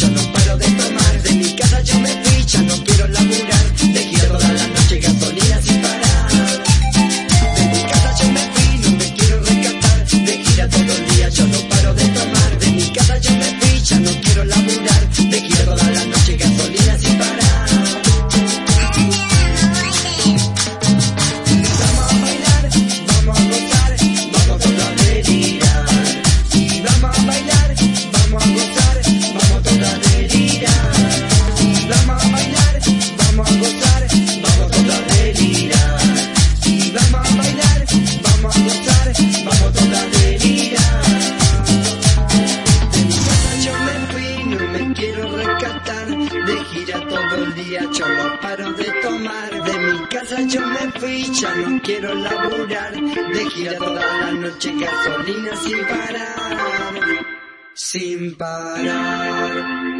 yo me fui, ya no quiero laburar, de gira toda la noche, gasolina sin parar, sin parar.